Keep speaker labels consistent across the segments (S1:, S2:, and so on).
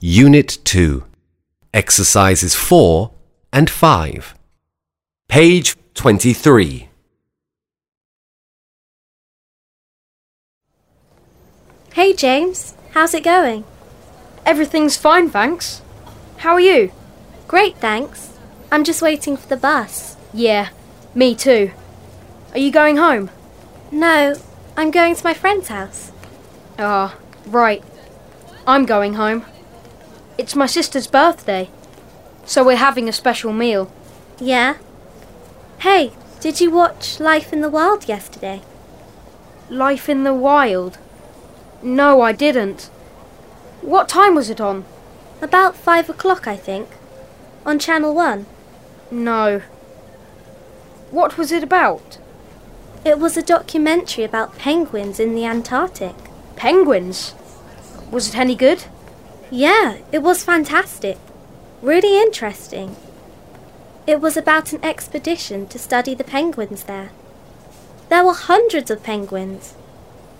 S1: Unit 2, Exercises 4 and 5. Page 23.
S2: Hey James, how's it going?
S3: Everything's fine, thanks. How are you?
S2: Great, thanks. I'm just waiting for the bus.
S3: Yeah, me too. Are you going home?
S2: No, I'm going to my friend's house.
S3: Ah, right. I'm going home. It's my sister's birthday, so we're having a special meal.
S2: Yeah? Hey, did you watch Life in the Wild yesterday?
S3: Life in the Wild? No, I didn't. What time was it on?
S2: About five o'clock, I think. On Channel 1.
S3: No. What was it about?
S2: It was a documentary about penguins in the Antarctic.
S3: Penguins? Was it any good?
S2: Yeah, it was fantastic. Really interesting. It was about an expedition to study the penguins there. There were hundreds of penguins.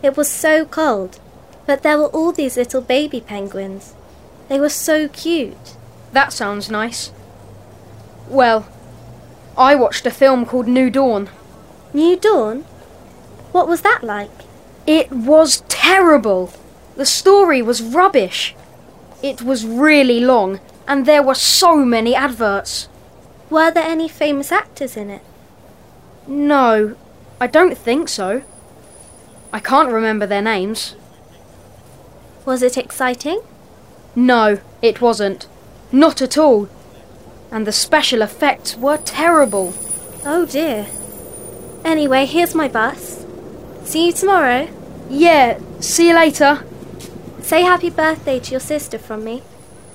S2: It was so cold, but there were all these little baby penguins. They were so cute.
S3: That sounds nice. Well, I watched a film called New Dawn.
S2: New Dawn? What was that like?
S3: It was terrible. The story was rubbish. It was really long, and there were so many adverts.
S2: Were there any famous actors in it?
S3: No, I don't think so. I can't remember their names.
S2: Was it exciting?
S3: No, it wasn't. Not at all and the special effects were terrible.
S2: Oh dear. Anyway, here's my bus. See you tomorrow.
S3: Yeah, see you later.
S2: Say happy birthday to your sister from me.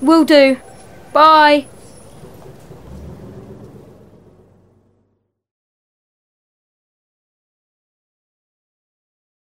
S3: Will do. Bye.